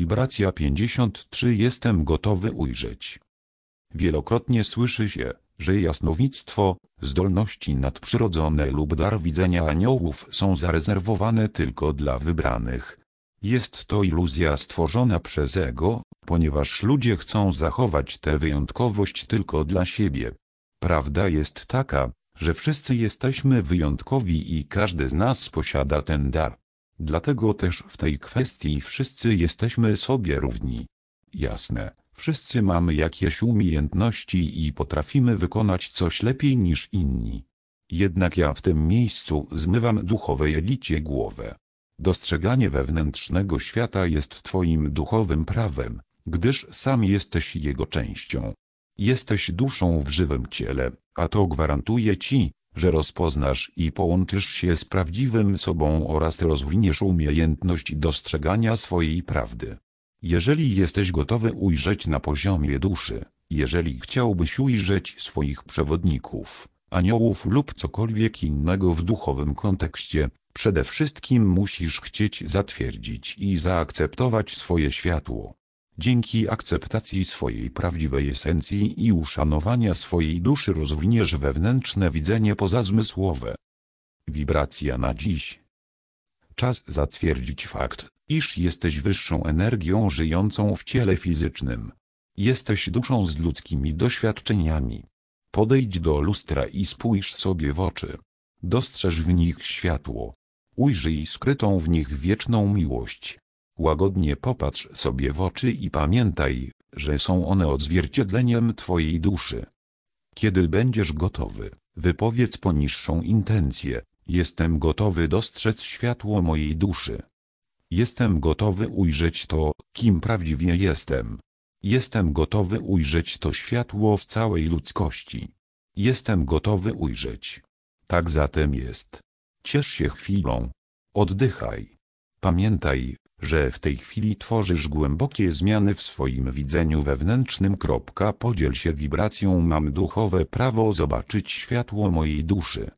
Wibracja 53 Jestem gotowy ujrzeć. Wielokrotnie słyszy się, że jasnowictwo, zdolności nadprzyrodzone lub dar widzenia aniołów są zarezerwowane tylko dla wybranych. Jest to iluzja stworzona przez ego, ponieważ ludzie chcą zachować tę wyjątkowość tylko dla siebie. Prawda jest taka, że wszyscy jesteśmy wyjątkowi i każdy z nas posiada ten dar. Dlatego też w tej kwestii wszyscy jesteśmy sobie równi. Jasne, wszyscy mamy jakieś umiejętności i potrafimy wykonać coś lepiej niż inni. Jednak ja w tym miejscu zmywam duchowej elicie głowę. Dostrzeganie wewnętrznego świata jest Twoim duchowym prawem, gdyż sam jesteś jego częścią. Jesteś duszą w żywym ciele, a to gwarantuje Ci, że rozpoznasz i połączysz się z prawdziwym sobą oraz rozwiniesz umiejętność dostrzegania swojej prawdy. Jeżeli jesteś gotowy ujrzeć na poziomie duszy, jeżeli chciałbyś ujrzeć swoich przewodników, aniołów lub cokolwiek innego w duchowym kontekście, przede wszystkim musisz chcieć zatwierdzić i zaakceptować swoje światło. Dzięki akceptacji swojej prawdziwej esencji i uszanowania swojej duszy rozwiniesz wewnętrzne widzenie pozazmysłowe. Wibracja na dziś. Czas zatwierdzić fakt, iż jesteś wyższą energią żyjącą w ciele fizycznym. Jesteś duszą z ludzkimi doświadczeniami. Podejdź do lustra i spójrz sobie w oczy. Dostrzeż w nich światło. Ujrzyj skrytą w nich wieczną miłość. Łagodnie popatrz sobie w oczy i pamiętaj, że są one odzwierciedleniem Twojej duszy. Kiedy będziesz gotowy, wypowiedz poniższą intencję. Jestem gotowy dostrzec światło mojej duszy. Jestem gotowy ujrzeć to, kim prawdziwie jestem. Jestem gotowy ujrzeć to światło w całej ludzkości. Jestem gotowy ujrzeć. Tak zatem jest. Ciesz się chwilą. Oddychaj. Pamiętaj, że w tej chwili tworzysz głębokie zmiany w swoim widzeniu wewnętrznym. Podziel się wibracją Mam duchowe prawo zobaczyć światło mojej duszy.